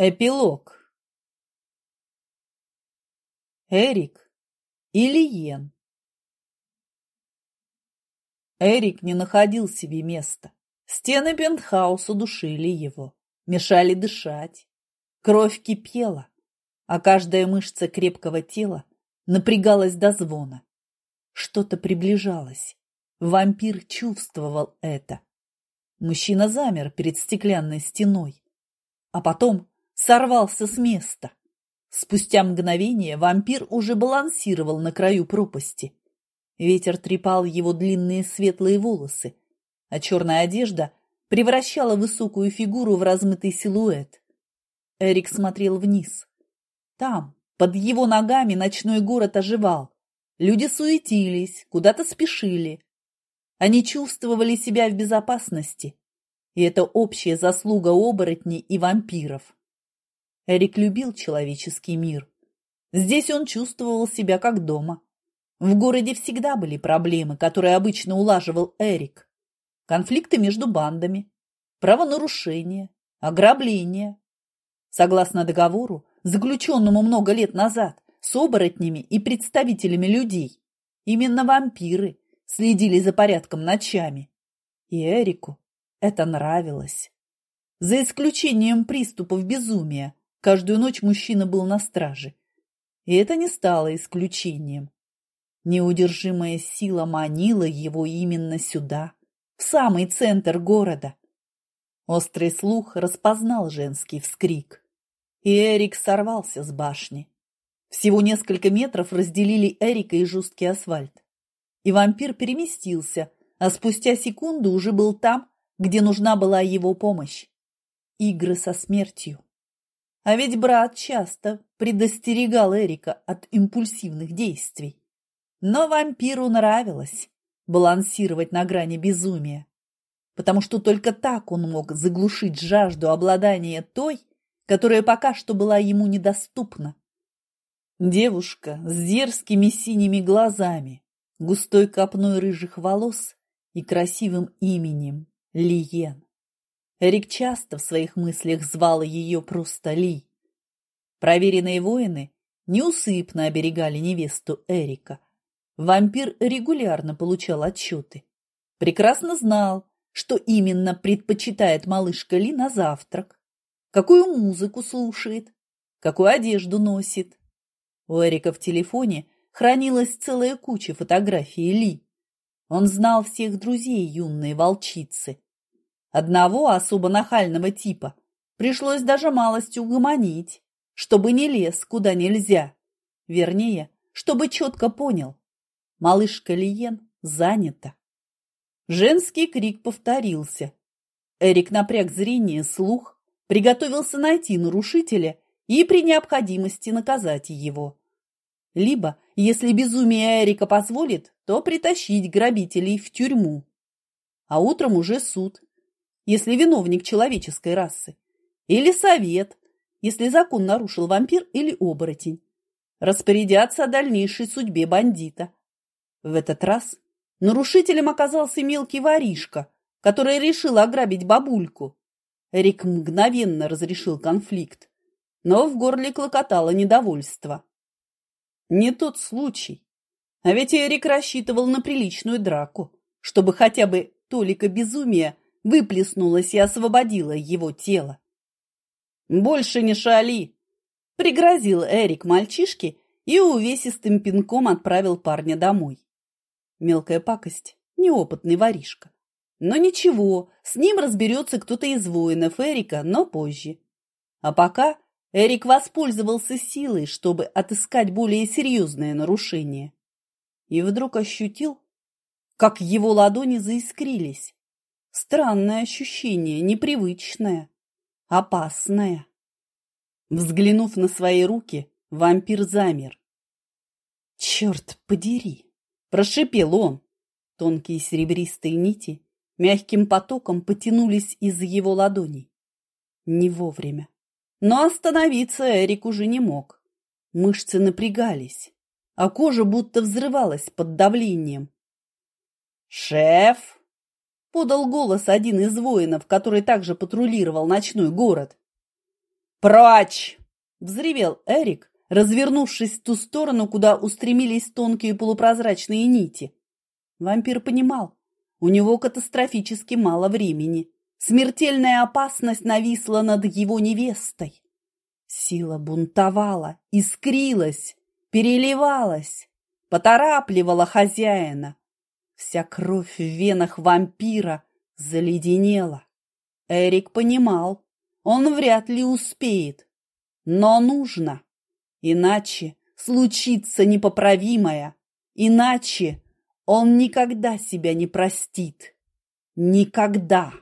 Эпилог. Эрик или Йен. Эрик не находил себе места. Стены пентхауса душили его, мешали дышать. Кровь кипела, а каждая мышца крепкого тела напрягалась до звона. Что-то приближалось. Вампир чувствовал это. Мужчина замер перед стеклянной стеной, а потом сорвался с места. Спустя мгновение вампир уже балансировал на краю пропасти. Ветер трепал его длинные светлые волосы, а черная одежда превращала высокую фигуру в размытый силуэт. Эрик смотрел вниз. Там, под его ногами, ночной город оживал. Люди суетились, куда-то спешили. Они чувствовали себя в безопасности, и это общая заслуга оборотней и вампиров. Эрик любил человеческий мир. Здесь он чувствовал себя как дома. В городе всегда были проблемы, которые обычно улаживал Эрик. Конфликты между бандами, правонарушения, ограбления. Согласно договору, заключенному много лет назад, с оборотнями и представителями людей, именно вампиры следили за порядком ночами. И Эрику это нравилось. За исключением приступов безумия, Каждую ночь мужчина был на страже. И это не стало исключением. Неудержимая сила манила его именно сюда, в самый центр города. Острый слух распознал женский вскрик. И Эрик сорвался с башни. Всего несколько метров разделили Эрика и жесткий асфальт. И вампир переместился, а спустя секунду уже был там, где нужна была его помощь. Игры со смертью. А ведь брат часто предостерегал Эрика от импульсивных действий. Но вампиру нравилось балансировать на грани безумия, потому что только так он мог заглушить жажду обладания той, которая пока что была ему недоступна. Девушка с дерзкими синими глазами, густой копной рыжих волос и красивым именем Лиен. Эрик часто в своих мыслях звал ее просто Ли. Проверенные воины неусыпно оберегали невесту Эрика. Вампир регулярно получал отчеты. Прекрасно знал, что именно предпочитает малышка Ли на завтрак, какую музыку слушает, какую одежду носит. У Эрика в телефоне хранилась целая куча фотографий Ли. Он знал всех друзей юной волчицы. Одного особо нахального типа пришлось даже малость угомонить, чтобы не лез куда нельзя. Вернее, чтобы четко понял. Малышка Лиен занята. Женский крик повторился. Эрик напряг зрение, слух, приготовился найти нарушителя и при необходимости наказать его. Либо, если безумие Эрика позволит, то притащить грабителей в тюрьму. А утром уже суд, если виновник человеческой расы, или совет, если закон нарушил вампир или оборотень, распорядятся о дальнейшей судьбе бандита. В этот раз нарушителем оказался мелкий воришка, который решил ограбить бабульку. Рик мгновенно разрешил конфликт, но в горле клокотало недовольство. Не тот случай. А ведь Эрик рассчитывал на приличную драку, чтобы хотя бы толика безумия выплеснулась и освободила его тело. «Больше не шали!» – пригрозил Эрик мальчишке и увесистым пинком отправил парня домой. Мелкая пакость, неопытный воришка. Но ничего, с ним разберется кто-то из воинов Эрика, но позже. А пока Эрик воспользовался силой, чтобы отыскать более серьезное нарушение. И вдруг ощутил, как его ладони заискрились, Странное ощущение, непривычное, опасное. Взглянув на свои руки, вампир замер. «Черт подери!» – прошипел он. Тонкие серебристые нити мягким потоком потянулись из его ладоней. Не вовремя. Но остановиться Эрик уже не мог. Мышцы напрягались, а кожа будто взрывалась под давлением. «Шеф!» Подал голос один из воинов, который также патрулировал ночной город. «Прочь!» – взревел Эрик, развернувшись в ту сторону, куда устремились тонкие полупрозрачные нити. Вампир понимал, у него катастрофически мало времени. Смертельная опасность нависла над его невестой. Сила бунтовала, искрилась, переливалась, поторапливала хозяина. Вся кровь в венах вампира заледенела. Эрик понимал, он вряд ли успеет, но нужно, иначе случится непоправимое, иначе он никогда себя не простит. Никогда.